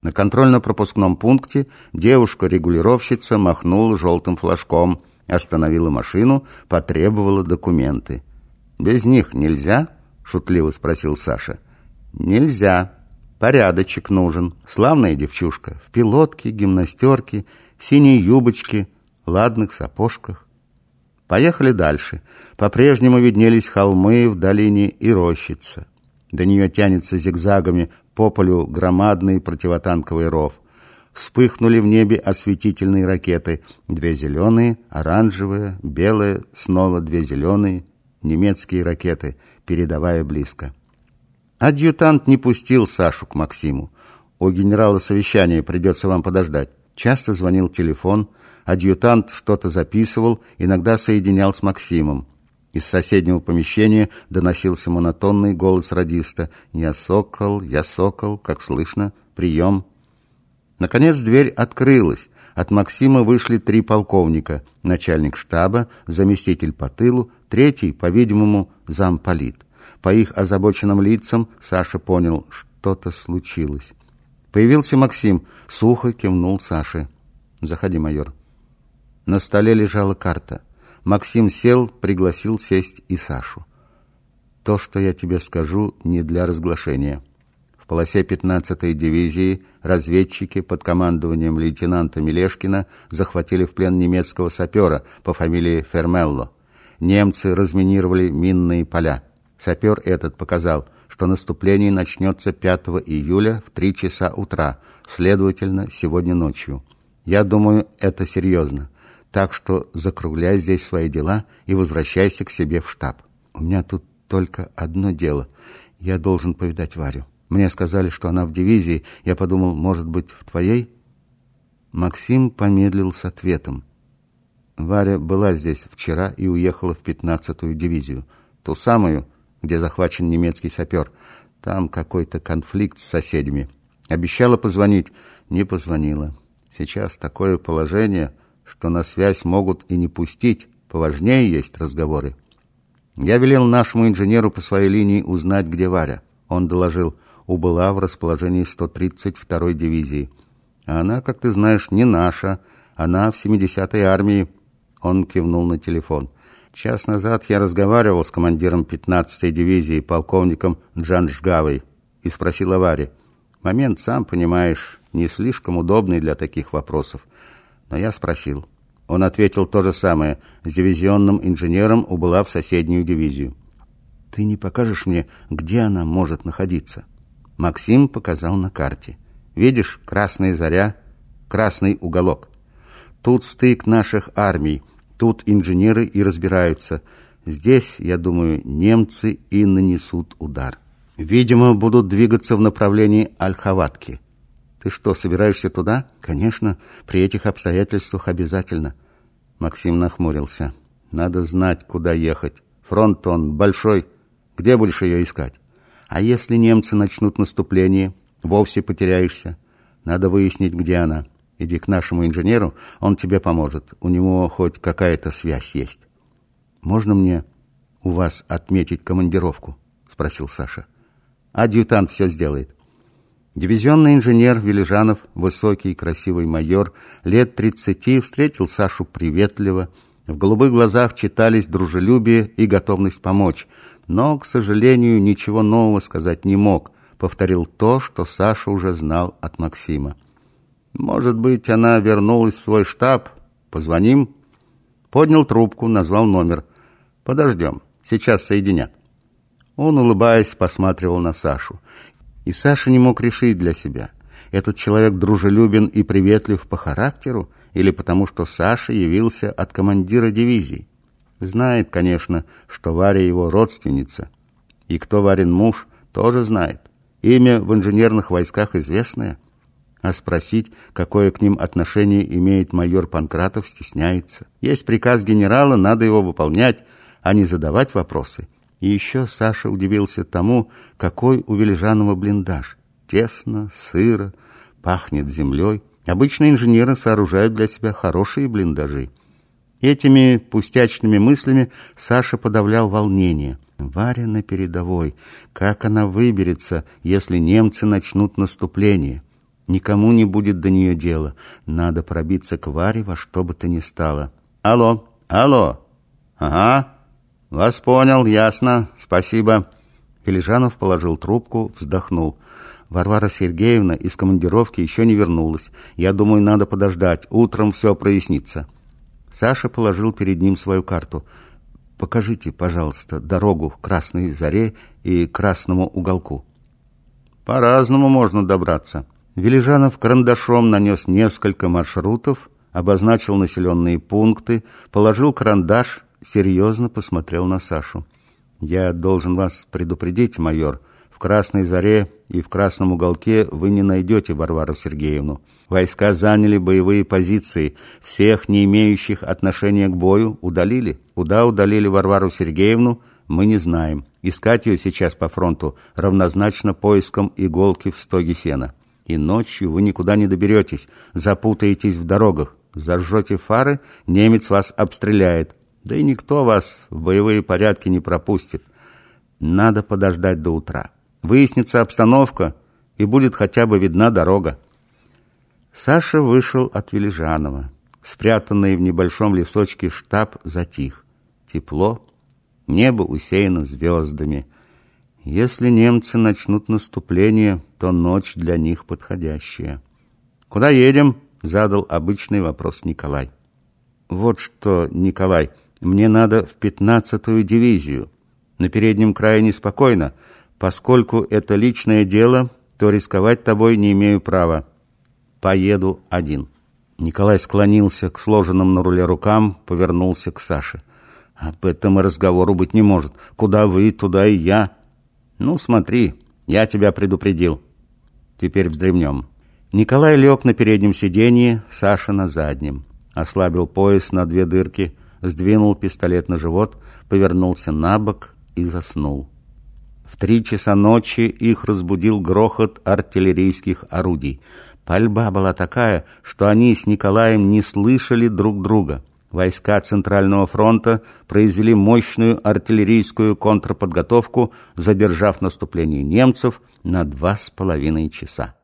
На контрольно-пропускном пункте девушка-регулировщица махнула желтым флажком, остановила машину, потребовала документы. «Без них нельзя?» — шутливо спросил Саша. «Нельзя. Порядочек нужен. Славная девчушка. В пилотке, гимнастерке, синей юбочке, ладных сапожках». Поехали дальше. По-прежнему виднелись холмы в долине и рощица. До нее тянется зигзагами по полю громадный противотанковый ров. Вспыхнули в небе осветительные ракеты. Две зеленые, оранжевые, белые, снова две зеленые. Немецкие ракеты, передавая близко. Адъютант не пустил Сашу к Максиму. У генерала совещание, придется вам подождать. Часто звонил телефон, адъютант что-то записывал, иногда соединял с Максимом. Из соседнего помещения доносился монотонный голос радиста. «Я сокол, я сокол, как слышно, прием». Наконец дверь открылась. От Максима вышли три полковника. Начальник штаба, заместитель по тылу, третий, по-видимому, замполит. По их озабоченным лицам Саша понял, что-то случилось. Появился Максим, сухо кивнул Саше. «Заходи, майор». На столе лежала карта. Максим сел, пригласил сесть и Сашу. То, что я тебе скажу, не для разглашения. В полосе 15-й дивизии разведчики под командованием лейтенанта Милешкина захватили в плен немецкого сапера по фамилии Фермелло. Немцы разминировали минные поля. Сапер этот показал, что наступление начнется 5 июля в 3 часа утра, следовательно, сегодня ночью. Я думаю, это серьезно. Так что закругляй здесь свои дела и возвращайся к себе в штаб. У меня тут только одно дело. Я должен повидать Варю. Мне сказали, что она в дивизии. Я подумал, может быть, в твоей? Максим помедлил с ответом. Варя была здесь вчера и уехала в пятнадцатую дивизию. Ту самую, где захвачен немецкий сапер. Там какой-то конфликт с соседями. Обещала позвонить, не позвонила. Сейчас такое положение что на связь могут и не пустить, поважнее есть разговоры. Я велел нашему инженеру по своей линии узнать, где Варя. Он доложил, убыла в расположении 132-й дивизии. А она, как ты знаешь, не наша, она в 70-й армии. Он кивнул на телефон. Час назад я разговаривал с командиром 15-й дивизии, полковником Джанжгавой, и спросил о Варе. Момент, сам понимаешь, не слишком удобный для таких вопросов. Но я спросил. Он ответил то же самое. С дивизионным инженером убыла в соседнюю дивизию. «Ты не покажешь мне, где она может находиться?» Максим показал на карте. «Видишь, красная заря, красный уголок. Тут стык наших армий, тут инженеры и разбираются. Здесь, я думаю, немцы и нанесут удар. Видимо, будут двигаться в направлении Ольховатки». Ты что, собираешься туда? Конечно, при этих обстоятельствах обязательно. Максим нахмурился. Надо знать, куда ехать. Фронт он большой. Где будешь ее искать? А если немцы начнут наступление, вовсе потеряешься. Надо выяснить, где она. Иди к нашему инженеру, он тебе поможет. У него хоть какая-то связь есть. Можно мне у вас отметить командировку? Спросил Саша. Адъютант все сделает. Дивизионный инженер Вележанов, высокий красивый майор, лет тридцати, встретил Сашу приветливо. В голубых глазах читались дружелюбие и готовность помочь. Но, к сожалению, ничего нового сказать не мог. Повторил то, что Саша уже знал от Максима. «Может быть, она вернулась в свой штаб? Позвоним?» Поднял трубку, назвал номер. «Подождем, сейчас соединят». Он, улыбаясь, посматривал на Сашу. И Саша не мог решить для себя, этот человек дружелюбен и приветлив по характеру или потому, что Саша явился от командира дивизии. Знает, конечно, что Варя его родственница. И кто Варин муж, тоже знает. Имя в инженерных войсках известное. А спросить, какое к ним отношение имеет майор Панкратов, стесняется. Есть приказ генерала, надо его выполнять, а не задавать вопросы. И еще Саша удивился тому, какой у Вележанова блиндаж. Тесно, сыро, пахнет землей. Обычно инженеры сооружают для себя хорошие блиндажи. Этими пустячными мыслями Саша подавлял волнение. Варя на передовой. Как она выберется, если немцы начнут наступление? Никому не будет до нее дела. Надо пробиться к Варе во что бы то ни стало. Алло, алло. Ага, вас понял, ясно, спасибо. Филижанов положил трубку, вздохнул. Варвара Сергеевна из командировки еще не вернулась. Я думаю, надо подождать. Утром все прояснится. Саша положил перед ним свою карту. «Покажите, пожалуйста, дорогу к Красной Заре и Красному уголку». «По-разному можно добраться». Велижанов карандашом нанес несколько маршрутов, обозначил населенные пункты, положил карандаш, серьезно посмотрел на Сашу. «Я должен вас предупредить, майор, в Красной Заре и в Красном уголке вы не найдете Варвару Сергеевну. Войска заняли боевые позиции, всех не имеющих отношения к бою удалили. Куда удалили Варвару Сергеевну, мы не знаем. Искать ее сейчас по фронту равнозначно поискам иголки в стоге сена. И ночью вы никуда не доберетесь, запутаетесь в дорогах, зажжете фары, немец вас обстреляет. Да и никто вас в боевые порядки не пропустит. Надо подождать до утра. Выяснится обстановка, и будет хотя бы видна дорога. Саша вышел от Вележанова. Спрятанный в небольшом лесочке штаб затих. Тепло, небо усеяно звездами. Если немцы начнут наступление, то ночь для них подходящая. «Куда едем?» — задал обычный вопрос Николай. «Вот что, Николай, мне надо в пятнадцатую дивизию. На переднем крае неспокойно». Поскольку это личное дело, то рисковать тобой не имею права. Поеду один». Николай склонился к сложенным на руле рукам, повернулся к Саше. «Об этом и разговору быть не может. Куда вы, туда и я». «Ну, смотри, я тебя предупредил. Теперь вздремнем». Николай лег на переднем сиденье, Саша на заднем. Ослабил пояс на две дырки, сдвинул пистолет на живот, повернулся на бок и заснул. В три часа ночи их разбудил грохот артиллерийских орудий. Пальба была такая, что они с Николаем не слышали друг друга. Войска Центрального фронта произвели мощную артиллерийскую контрподготовку, задержав наступление немцев на два с половиной часа.